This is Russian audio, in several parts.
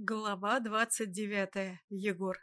Глава двадцать девятая. Егор.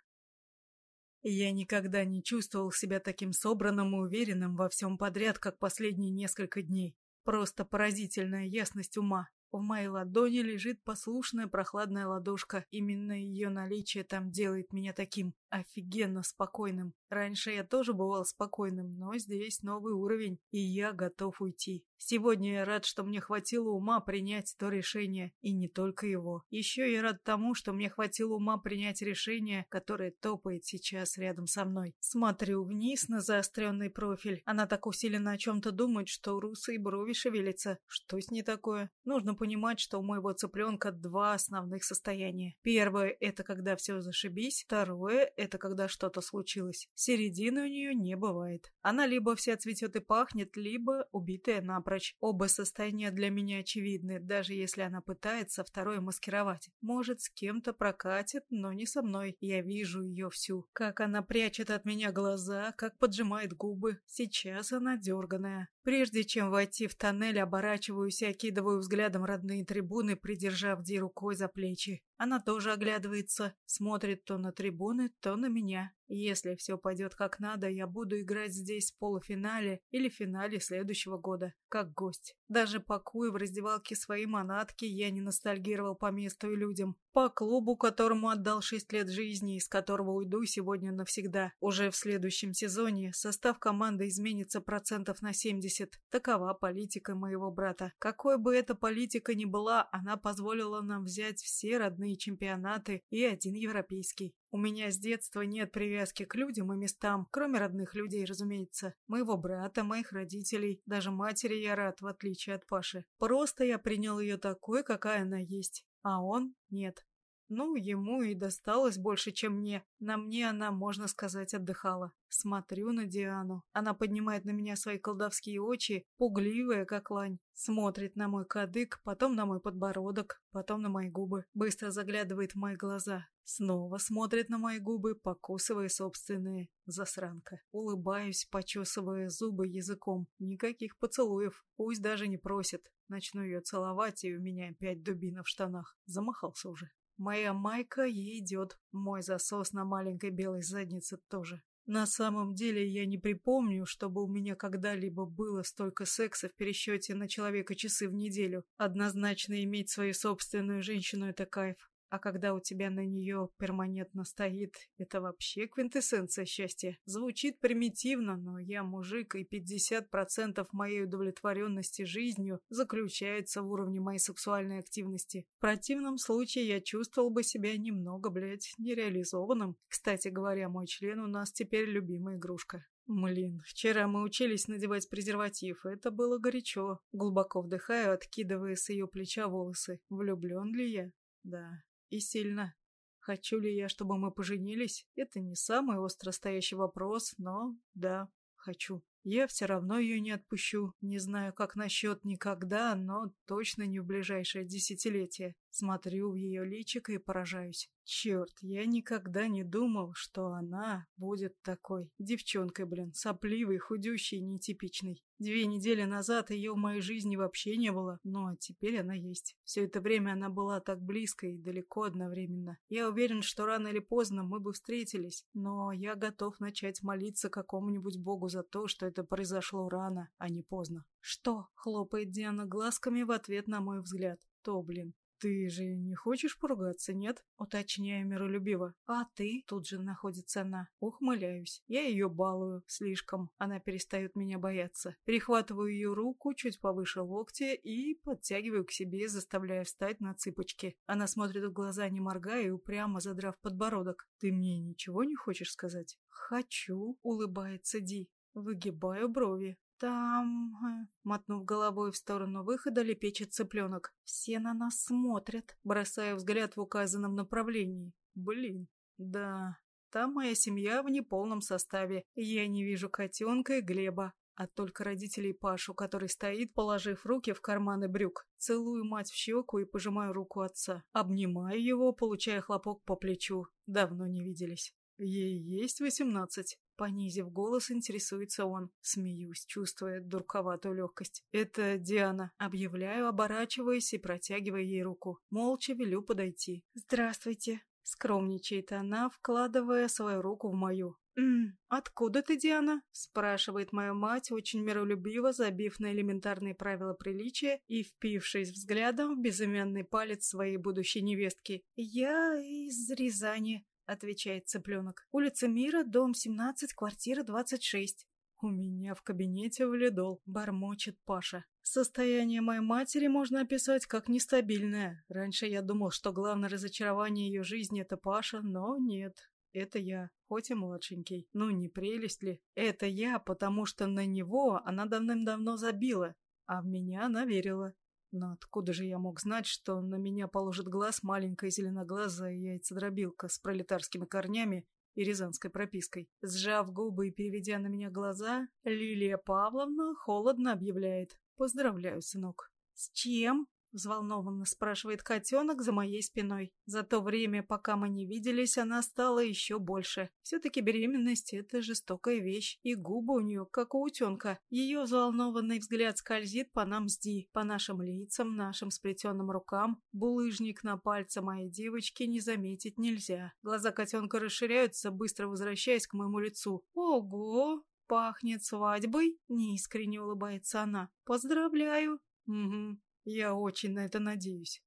Я никогда не чувствовал себя таким собранным и уверенным во всем подряд, как последние несколько дней. Просто поразительная ясность ума. В моей ладони лежит послушная прохладная ладошка. Именно ее наличие там делает меня таким офигенно спокойным. Раньше я тоже бывал спокойным, но здесь новый уровень, и я готов уйти. Сегодня я рад, что мне хватило ума принять то решение, и не только его. Еще я рад тому, что мне хватило ума принять решение, которое топает сейчас рядом со мной. Смотрю вниз на заостренный профиль. Она так усиленно о чем-то думает, что русые брови шевелятся. Что с ней такое? Нужно понимать, что у моего цыпленка два основных состояния. Первое — это когда все зашибись. Второе — это когда что-то случилось. Середины у нее не бывает. Она либо вся цветет и пахнет, либо убитая напрочь. Оба состояния для меня очевидны, даже если она пытается второе маскировать. Может, с кем-то прокатит, но не со мной. Я вижу ее всю. Как она прячет от меня глаза, как поджимает губы. Сейчас она дерганая. Прежде чем войти в тоннель, оборачиваюсь и окидываю взглядом родные трибуны, придержав Ди рукой за плечи. Она тоже оглядывается, смотрит то на трибуны, то на меня. Если все пойдет как надо, я буду играть здесь в полуфинале или финале следующего года, как гость. Даже пакуя в раздевалке свои манатки, я не ностальгировал по месту и людям. По клубу, которому отдал шесть лет жизни, из которого уйду сегодня навсегда. Уже в следующем сезоне состав команды изменится процентов на 70. Такова политика моего брата. Какой бы эта политика ни была, она позволила нам взять все родные чемпионаты и один европейский. У меня с детства нет привязки к людям и местам, кроме родных людей, разумеется. Моего брата, моих родителей, даже матери я рад, в отличие от Паши. Просто я принял ее такой, какая она есть, а он нет. Ну, ему и досталось больше, чем мне. На мне она, можно сказать, отдыхала. Смотрю на Диану. Она поднимает на меня свои колдовские очи, пугливая, как лань. Смотрит на мой кадык, потом на мой подбородок, потом на мои губы. Быстро заглядывает в мои глаза. Снова смотрит на мои губы, покусывая собственные. Засранка. Улыбаюсь, почесывая зубы языком. Никаких поцелуев. Пусть даже не просит. Начну ее целовать, и у меня опять дубина в штанах. Замахался уже. Моя майка ей идет, мой засос на маленькой белой заднице тоже. На самом деле я не припомню, чтобы у меня когда-либо было столько секса в пересчете на человека часы в неделю. Однозначно иметь свою собственную женщину — это кайф. А когда у тебя на нее перманентно стоит, это вообще квинтэссенция счастья. Звучит примитивно, но я мужик, и 50% моей удовлетворенности жизнью заключается в уровне моей сексуальной активности. В противном случае я чувствовал бы себя немного, блядь, нереализованным. Кстати говоря, мой член у нас теперь любимая игрушка. Блин, вчера мы учились надевать презерватив, это было горячо. Глубоко вдыхаю, откидывая с ее плеча волосы. Влюблен ли я? Да, и сильно. Хочу ли я, чтобы мы поженились? Это не самый остро стоящий вопрос, но да, хочу. Я все равно ее не отпущу. Не знаю, как насчет никогда, но точно не в ближайшее десятилетие. Смотрю в ее личико и поражаюсь. Черт, я никогда не думал, что она будет такой. Девчонкой, блин, сопливой, худющей, нетипичной. Две недели назад ее в моей жизни вообще не было, но теперь она есть. Все это время она была так близко и далеко одновременно. Я уверен, что рано или поздно мы бы встретились, но я готов начать молиться какому-нибудь богу за то, что это произошло рано, а не поздно. «Что?» — хлопает Диана глазками в ответ на мой взгляд. «То, блин, «Ты же не хочешь поругаться, нет?» Уточняю миролюбиво. «А ты?» Тут же находится она. Ухмыляюсь. Я ее балую. Слишком. Она перестает меня бояться. Перехватываю ее руку чуть повыше локтя и подтягиваю к себе, заставляя встать на цыпочки. Она смотрит в глаза, не моргая, и упрямо задрав подбородок. «Ты мне ничего не хочешь сказать?» «Хочу», — улыбается Ди. Выгибаю брови. «Там...» э, — мотнув головой в сторону выхода, лепечет цыпленок. «Все на нас смотрят», — бросая взгляд в указанном направлении. «Блин, да, там моя семья в неполном составе. Я не вижу котенка и Глеба, а только родителей Пашу, который стоит, положив руки в карманы брюк. Целую мать в щеку и пожимаю руку отца. Обнимаю его, получая хлопок по плечу. Давно не виделись. Ей есть восемнадцать. Понизив голос, интересуется он. Смеюсь, чувствуя дурковатую легкость. «Это Диана». Объявляю, оборачиваясь и протягивая ей руку. Молча велю подойти. «Здравствуйте». Скромничает она, вкладывая свою руку в мою. «М, откуда ты, Диана?» – спрашивает моя мать, очень миролюбиво, забив на элементарные правила приличия и впившись взглядом в безымянный палец своей будущей невестки. «Я из Рязани», — отвечает цыпленок. «Улица Мира, дом 17, квартира 26». «У меня в кабинете валидол», — бормочет Паша. «Состояние моей матери можно описать как нестабильное. Раньше я думал, что главное разочарование ее жизни — это Паша, но нет. Это я, хоть и младшенький. Ну, не прелесть ли? Это я, потому что на него она давным-давно забила, а в меня она верила. Но откуда же я мог знать, что на меня положит глаз маленькая зеленоглазая яйцедробилка с пролетарскими корнями и рязанской пропиской? Сжав губы и переведя на меня глаза, Лилия Павловна холодно объявляет. «Поздравляю, сынок». «С чем?» Взволнованно спрашивает котенок за моей спиной. За то время, пока мы не виделись, она стала еще больше. Все-таки беременность — это жестокая вещь, и губы у нее, как у утенка. Ее взволнованный взгляд скользит по нам с Ди, по нашим лицам, нашим сплетенным рукам. Булыжник на пальце моей девочки не заметить нельзя. Глаза котенка расширяются, быстро возвращаясь к моему лицу. «Ого!» «Пахнет свадьбой?» — неискренне улыбается она. «Поздравляю!» «Угу, я очень на это надеюсь.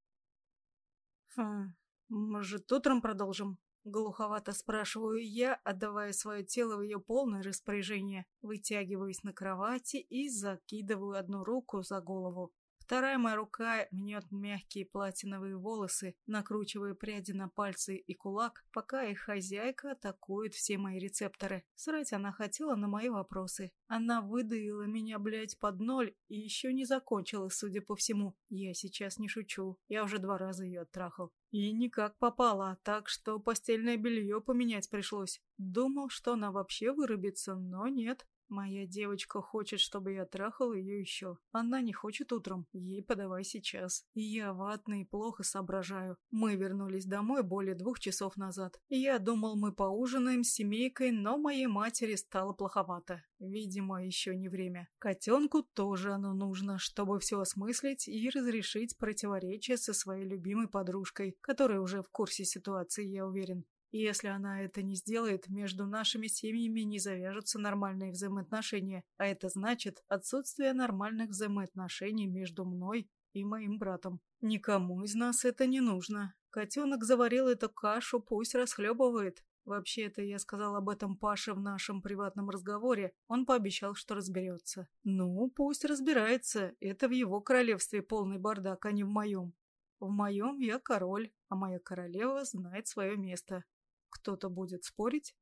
Хм, может, утром продолжим? Глуховато спрашиваю я, отдавая свое тело в ее полное распоряжение. Вытягиваюсь на кровати и закидываю одну руку за голову. Вторая моя рука мнет мягкие платиновые волосы, накручивая пряди на пальцы и кулак, пока их хозяйка атакует все мои рецепторы. Срать она хотела на мои вопросы. Она выдаила меня, блядь, под ноль и еще не закончила, судя по всему. Я сейчас не шучу. Я уже два раза ее оттрахал. И никак попала, так что постельное белье поменять пришлось. Думал, что она вообще вырубится, но нет. Моя девочка хочет, чтобы я трахал ее еще. Она не хочет утром. Ей подавай сейчас. И я ватный плохо соображаю. Мы вернулись домой более двух часов назад. Я думал, мы поужинаем с семейкой, но моей матери стало плоховато. Видимо, еще не время. Котенку тоже оно нужно, чтобы все осмыслить и разрешить противоречие со своей любимой подружкой, которая уже в курсе ситуации, я уверен. И если она это не сделает, между нашими семьями не завяжутся нормальные взаимоотношения, а это значит отсутствие нормальных взаимоотношений между мной и моим братом. Никому из нас это не нужно. Котенок заварил эту кашу, пусть расхлебывает. Вообще-то я сказал об этом Паше в нашем приватном разговоре. Он пообещал, что разберется. Ну, пусть разбирается. Это в его королевстве полный бардак, а не в моем. В моем я король, а моя королева знает свое место. Кто-то будет спорить?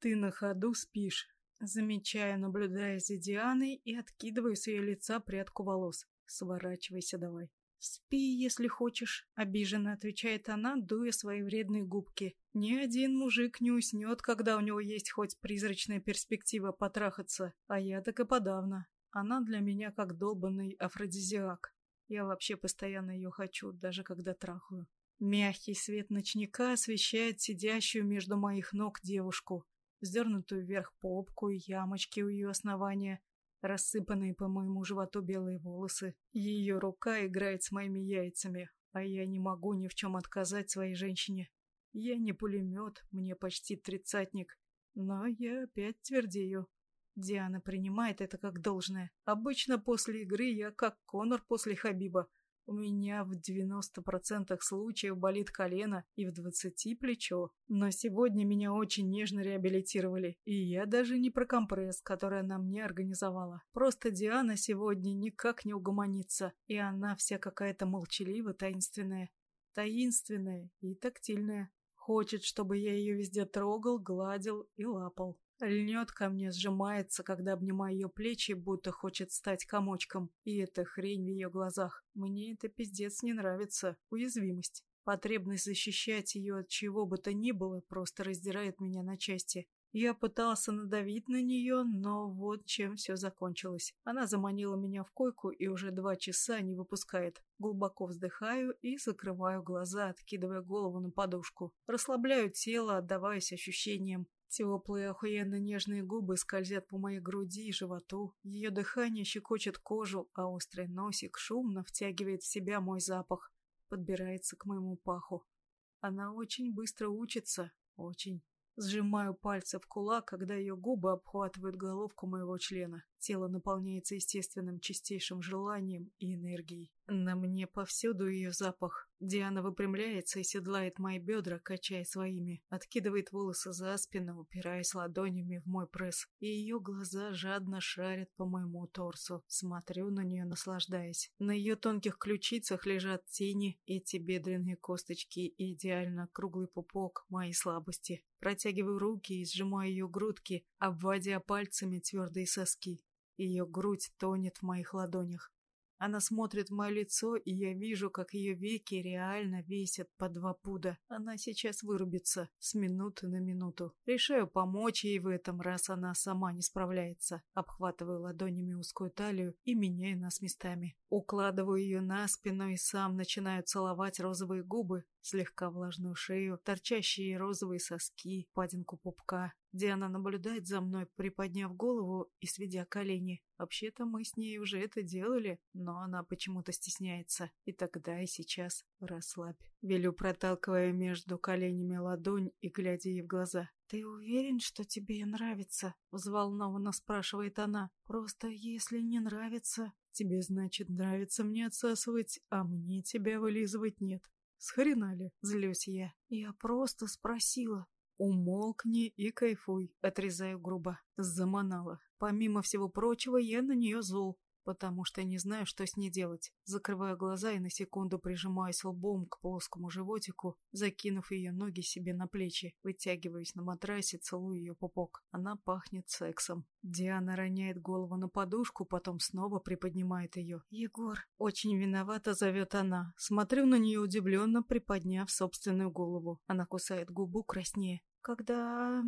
Ты на ходу спишь. Замечаю, наблюдая за Дианой и откидываю с ее лица прядку волос. Сворачивайся давай. «Спи, если хочешь», — обиженно отвечает она, дуя свои вредные губки. «Ни один мужик не уснет, когда у него есть хоть призрачная перспектива потрахаться, а я так и подавно. Она для меня как долбанный афродизиак. Я вообще постоянно ее хочу, даже когда трахаю. Мягкий свет ночника освещает сидящую между моих ног девушку, вздернутую вверх попку и ямочки у ее основания, рассыпанные по моему животу белые волосы. Ее рука играет с моими яйцами, а я не могу ни в чем отказать своей женщине. Я не пулемет, мне почти тридцатник, но я опять твердею. Диана принимает это как должное. Обычно после игры я как Конор после Хабиба. У меня в 90% случаев болит колено и в 20% плечо. Но сегодня меня очень нежно реабилитировали. И я даже не про компресс, который она мне организовала. Просто Диана сегодня никак не угомонится. И она вся какая-то молчаливо таинственная. Таинственная и тактильная. Хочет, чтобы я ее везде трогал, гладил и лапал. Льнет ко мне, сжимается, когда обнимаю ее плечи, будто хочет стать комочком. И эта хрень в ее глазах. Мне это пиздец не нравится. Уязвимость. Потребность защищать ее от чего бы то ни было просто раздирает меня на части. Я пытался надавить на нее, но вот чем все закончилось. Она заманила меня в койку и уже два часа не выпускает. Глубоко вздыхаю и закрываю глаза, откидывая голову на подушку. Расслабляю тело, отдаваясь ощущениям. Теплые, охуенно нежные губы скользят по моей груди и животу, ее дыхание щекочет кожу, а острый носик шумно втягивает в себя мой запах, подбирается к моему паху. Она очень быстро учится, очень. Сжимаю пальцы в кулак, когда ее губы обхватывают головку моего члена. Тело наполняется естественным чистейшим желанием и энергией. На мне повсюду ее запах. Диана выпрямляется и седлает мои бедра, качая своими, откидывает волосы за спину, упираясь ладонями в мой пресс, и ее глаза жадно шарят по моему торсу. Смотрю на нее, наслаждаясь. На ее тонких ключицах лежат тени, эти бедренные косточки и идеально круглый пупок моей слабости. Протягиваю руки и сжимаю ее грудки, обводя пальцами твердые соски. Ее грудь тонет в моих ладонях. Она смотрит в мое лицо, и я вижу, как ее веки реально весят по два пуда. Она сейчас вырубится с минуты на минуту. Решаю помочь ей в этом, раз она сама не справляется. Обхватываю ладонями узкую талию и меняю нас местами. Укладываю ее на спину и сам начинаю целовать розовые губы, слегка влажную шею, торчащие розовые соски, падинку пупка. Диана наблюдает за мной, приподняв голову и сведя колени. Вообще-то мы с ней уже это делали, но она почему-то стесняется. И тогда, и сейчас. Расслабь. Велю, проталкивая между коленями ладонь и глядя ей в глаза. «Ты уверен, что тебе нравится?» — взволнованно спрашивает она. «Просто если не нравится...» «Тебе, значит, нравится мне отсасывать, а мне тебя вылизывать нет. Схрена ли?» — злюсь я. «Я просто спросила». «Умолкни и кайфуй», — отрезаю грубо. Заманала. Помимо всего прочего, я на нее зол потому что не знаю, что с ней делать. Закрываю глаза и на секунду прижимаюсь лбом к плоскому животику, закинув ее ноги себе на плечи, вытягиваюсь на матрасе, целую ее пупок. Она пахнет сексом. Диана роняет голову на подушку, потом снова приподнимает ее. «Егор!» Очень виновата зовет она. Смотрю на нее удивленно, приподняв собственную голову. Она кусает губу краснее. «Когда...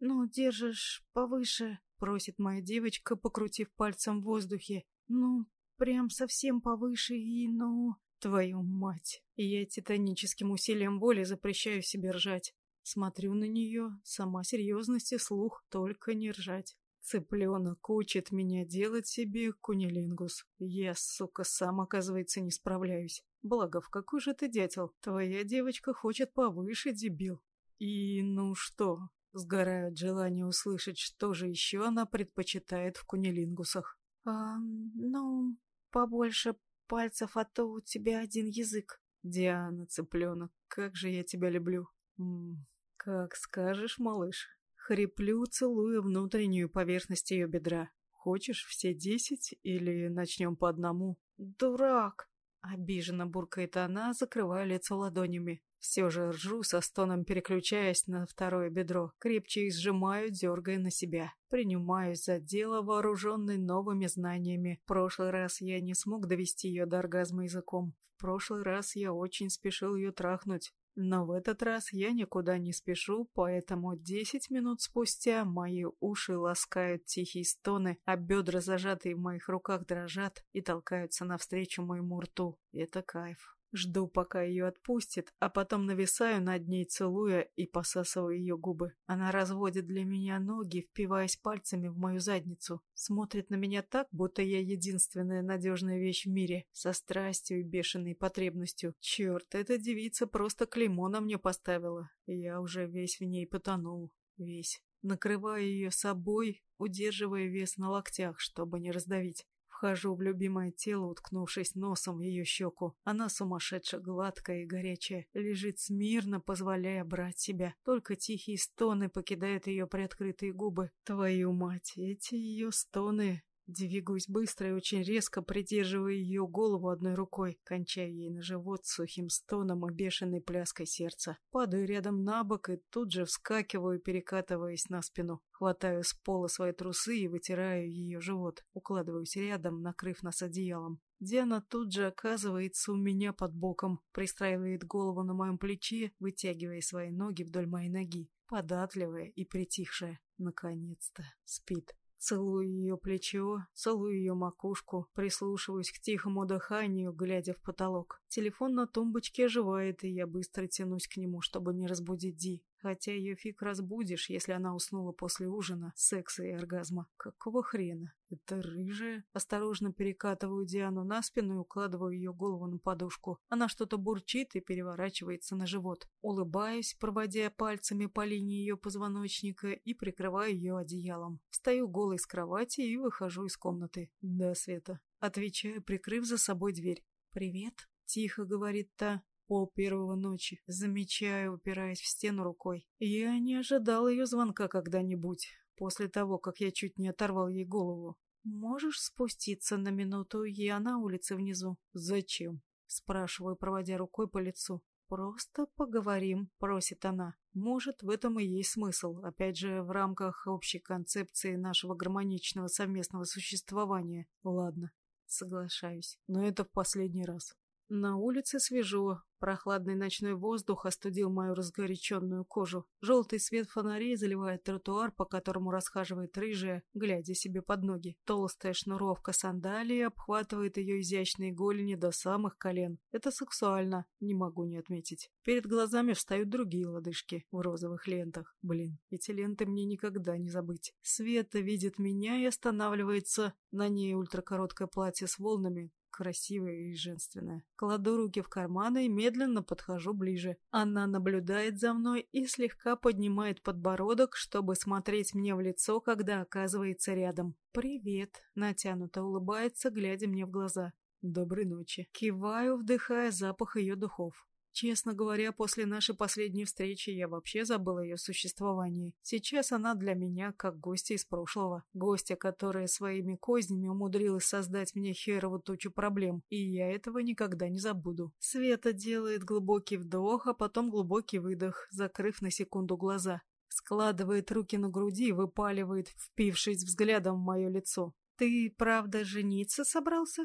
ну, держишь повыше...» просит моя девочка, покрутив пальцем в воздухе. Ну, прям совсем повыше и, ну... Твою мать. И я титаническим усилием воли запрещаю себе ржать. Смотрю на нее, сама серьезность и слух, только не ржать. Цыпленок учит меня делать себе кунилингус. Я, сука, сам, оказывается, не справляюсь. Благо, в какой же ты дятел? Твоя девочка хочет повыше, дебил. И ну что, Сгораю от желания услышать, что же еще она предпочитает в кунилингусах. А, ну, побольше пальцев, а то у тебя один язык. Диана, цыпленок, как же я тебя люблю. М -м, как скажешь, малыш. Хриплю, целуя внутреннюю поверхность ее бедра. Хочешь все десять или начнем по одному? Дурак! Обиженно буркает она, закрывая лицо ладонями. Все же ржу со стоном, переключаясь на второе бедро. Крепче их сжимаю, дергая на себя. Принимаюсь за дело, вооруженный новыми знаниями. В прошлый раз я не смог довести ее до оргазма языком. В прошлый раз я очень спешил ее трахнуть. Но в этот раз я никуда не спешу, поэтому десять минут спустя мои уши ласкают тихие стоны, а бедра, зажатые в моих руках, дрожат и толкаются навстречу моему рту. Это кайф. Жду, пока ее отпустит, а потом нависаю над ней, целуя и посасываю ее губы. Она разводит для меня ноги, впиваясь пальцами в мою задницу. Смотрит на меня так, будто я единственная надежная вещь в мире, со страстью и бешеной потребностью. Черт, эта девица просто клеймо на мне поставила. Я уже весь в ней потонул. Весь. Накрываю ее собой, удерживая вес на локтях, чтобы не раздавить. Вхожу в любимое тело, уткнувшись носом в ее щеку. Она сумасшедше гладкая и горячая, лежит смирно, позволяя брать себя. Только тихие стоны покидают ее приоткрытые губы. Твою мать, эти ее стоны Двигаюсь быстро и очень резко, придерживая ее голову одной рукой, кончая ей на живот сухим стоном и бешеной пляской сердца. Падаю рядом на бок и тут же вскакиваю, перекатываясь на спину. Хватаю с пола свои трусы и вытираю ее живот. Укладываюсь рядом, накрыв нас одеялом. Диана тут же оказывается у меня под боком, пристраивает голову на моем плече, вытягивая свои ноги вдоль моей ноги, податливая и притихшая. Наконец-то спит. Целую ее плечо, целую ее макушку, прислушиваюсь к тихому дыханию, глядя в потолок. Телефон на тумбочке оживает, и я быстро тянусь к нему, чтобы не разбудить Ди. Хотя ее фиг разбудишь, если она уснула после ужина, секса и оргазма. Какого хрена? Это рыжая? Осторожно перекатываю Диану на спину и укладываю ее голову на подушку. Она что-то бурчит и переворачивается на живот. Улыбаюсь, проводя пальцами по линии ее позвоночника и прикрываю ее одеялом. Встаю голой с кровати и выхожу из комнаты. Да, Света. Отвечаю, прикрыв за собой дверь. «Привет», — тихо говорит та пол первого ночи. Замечаю, упираясь в стену рукой. Я не ожидал ее звонка когда-нибудь, после того, как я чуть не оторвал ей голову. «Можешь спуститься на минуту? Я на улице внизу». «Зачем?» — спрашиваю, проводя рукой по лицу. «Просто поговорим», — просит она. Может, в этом и есть смысл, опять же, в рамках общей концепции нашего гармоничного совместного существования. Ладно, соглашаюсь, но это в последний раз. На улице свежо, прохладный ночной воздух остудил мою разгоряченную кожу. Желтый свет фонарей заливает тротуар, по которому расхаживает рыжая, глядя себе под ноги. Толстая шнуровка сандалии обхватывает ее изящные голени до самых колен. Это сексуально, не могу не отметить. Перед глазами встают другие лодыжки в розовых лентах. Блин, эти ленты мне никогда не забыть. Света видит меня и останавливается. На ней ультракороткое платье с волнами, красивая и женственная. Кладу руки в карманы и медленно подхожу ближе. Она наблюдает за мной и слегка поднимает подбородок, чтобы смотреть мне в лицо, когда оказывается рядом. «Привет», — натянуто улыбается, глядя мне в глаза. «Доброй ночи». Киваю, вдыхая запах ее духов. Честно говоря, после нашей последней встречи я вообще забыл ее существование. Сейчас она для меня как гостья из прошлого. Гостья, которая своими кознями умудрилась создать мне херову тучу проблем, и я этого никогда не забуду. Света делает глубокий вдох, а потом глубокий выдох, закрыв на секунду глаза. Складывает руки на груди и выпаливает, впившись взглядом в мое лицо. «Ты, правда, жениться собрался?»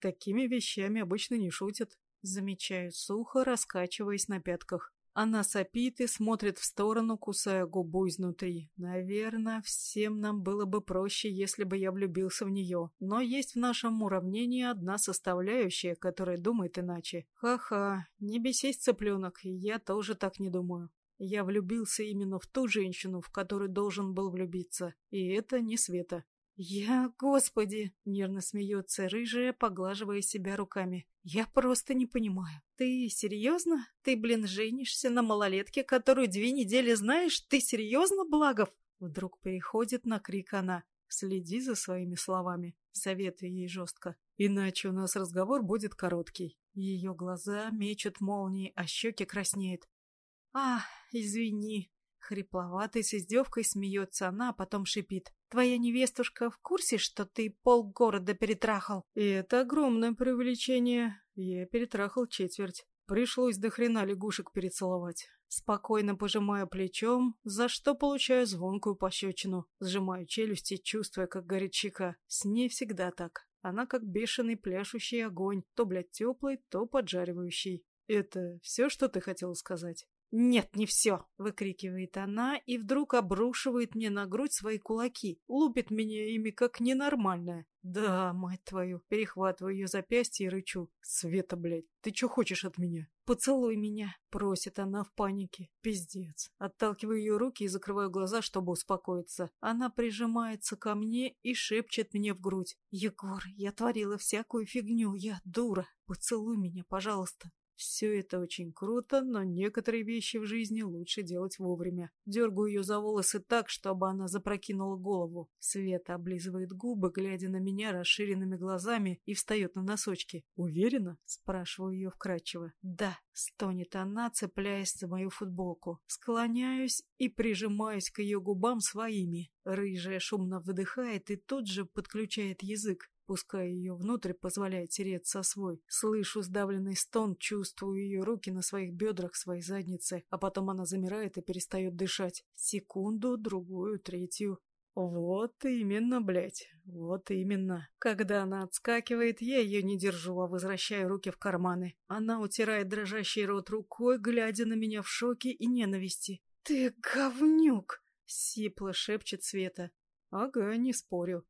Такими вещами обычно не шутят. Замечаю сухо, раскачиваясь на пятках. Она сопит и смотрит в сторону, кусая губу изнутри. Наверное, всем нам было бы проще, если бы я влюбился в нее. Но есть в нашем уравнении одна составляющая, которая думает иначе. Ха-ха, не бесись, цыпленок, я тоже так не думаю. Я влюбился именно в ту женщину, в которую должен был влюбиться. И это не Света. «Я, господи!» — нервно смеется рыжая, поглаживая себя руками. «Я просто не понимаю. Ты серьезно? Ты, блин, женишься на малолетке, которую две недели знаешь? Ты серьезно, Благов?» Вдруг переходит на крик она. «Следи за своими словами», — советую ей жестко. «Иначе у нас разговор будет короткий». Ее глаза мечут молнии, а щеки краснеют. «А, извини», Хрипловатый с издевкой смеется она, а потом шипит. «Твоя невестушка в курсе, что ты полгорода перетрахал?» И это огромное привлечение. Я перетрахал четверть. Пришлось до хрена лягушек перецеловать. Спокойно пожимаю плечом, за что получаю звонкую пощечину. Сжимаю челюсти, чувствуя, как горит щека. С ней всегда так. Она как бешеный пляшущий огонь, то, блядь, теплый, то поджаривающий. Это все, что ты хотел сказать? «Нет, не все!» — выкрикивает она и вдруг обрушивает мне на грудь свои кулаки, лупит меня ими как ненормальная. «Да, мать твою!» — перехватываю ее запястье и рычу. «Света, блядь, ты что хочешь от меня?» «Поцелуй меня!» — просит она в панике. Пиздец. Отталкиваю ее руки и закрываю глаза, чтобы успокоиться. Она прижимается ко мне и шепчет мне в грудь. «Егор, я творила всякую фигню, я дура. Поцелуй меня, пожалуйста!» Все это очень круто, но некоторые вещи в жизни лучше делать вовремя. Дергаю ее за волосы так, чтобы она запрокинула голову. Света облизывает губы, глядя на меня расширенными глазами и встает на носочки. «Уверена?» — спрашиваю ее вкрадчиво. «Да», — стонет она, цепляясь за мою футболку. Склоняюсь и прижимаюсь к ее губам своими. Рыжая шумно выдыхает и тут же подключает язык. Пуская ее внутрь, позволяя тереться свой. Слышу сдавленный стон, чувствую ее руки на своих бедрах, своей заднице, а потом она замирает и перестает дышать. Секунду, другую, третью. Вот именно, блядь, вот именно. Когда она отскакивает, я ее не держу, а возвращаю руки в карманы. Она утирает дрожащий рот рукой, глядя на меня в шоке и ненависти. «Ты говнюк!» — сипло шепчет Света. «Ага, не спорю.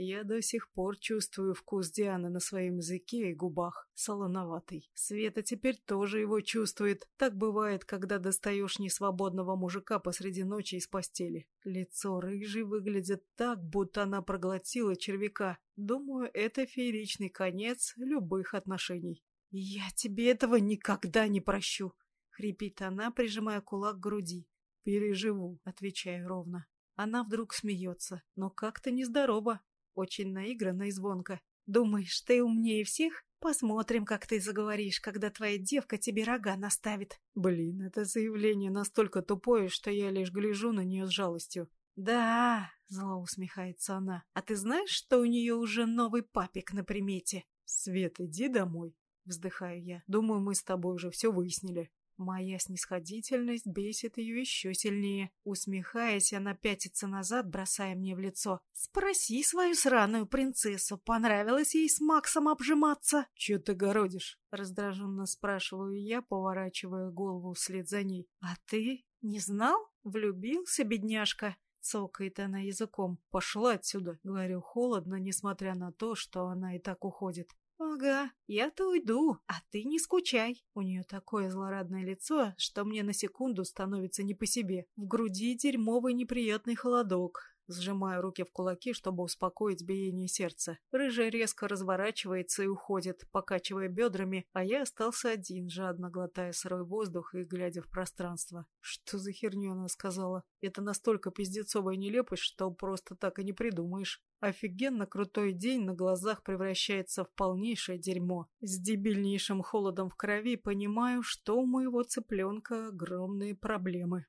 Я до сих пор чувствую вкус Дианы на своем языке и губах, солоноватый. Света теперь тоже его чувствует. Так бывает, когда достаешь несвободного мужика посреди ночи из постели. Лицо рыжей выглядит так, будто она проглотила червяка. Думаю, это фееричный конец любых отношений. «Я тебе этого никогда не прощу!» — хрипит она, прижимая кулак к груди. «Переживу», — отвечаю ровно. Она вдруг смеется, но как-то нездорово, очень наигранно и звонко. «Думаешь, ты умнее всех? Посмотрим, как ты заговоришь, когда твоя девка тебе рога наставит». Блин, это заявление настолько тупое, что я лишь гляжу на нее с жалостью. «Да», — зло усмехается она, — «а ты знаешь, что у нее уже новый папик на примете?» «Свет, иди домой», — вздыхаю я. «Думаю, мы с тобой уже все выяснили». Моя снисходительность бесит ее еще сильнее. Усмехаясь, она пятится назад, бросая мне в лицо. «Спроси свою сраную принцессу, понравилось ей с Максом обжиматься?» «Че ты городишь?» — раздраженно спрашиваю я, поворачивая голову вслед за ней. «А ты не знал? Влюбился, бедняжка?» Цокает она языком. «Пошла отсюда!» — говорю холодно, несмотря на то, что она и так уходит. «Ага, я-то уйду, а ты не скучай». У нее такое злорадное лицо, что мне на секунду становится не по себе. В груди дерьмовый неприятный холодок. Сжимаю руки в кулаки, чтобы успокоить биение сердца. Рыжая резко разворачивается и уходит, покачивая бедрами, а я остался один, жадно глотая сырой воздух и глядя в пространство. Что за херню она сказала? Это настолько пиздецовая нелепость, что просто так и не придумаешь. Офигенно крутой день на глазах превращается в полнейшее дерьмо. С дебильнейшим холодом в крови понимаю, что у моего цыпленка огромные проблемы.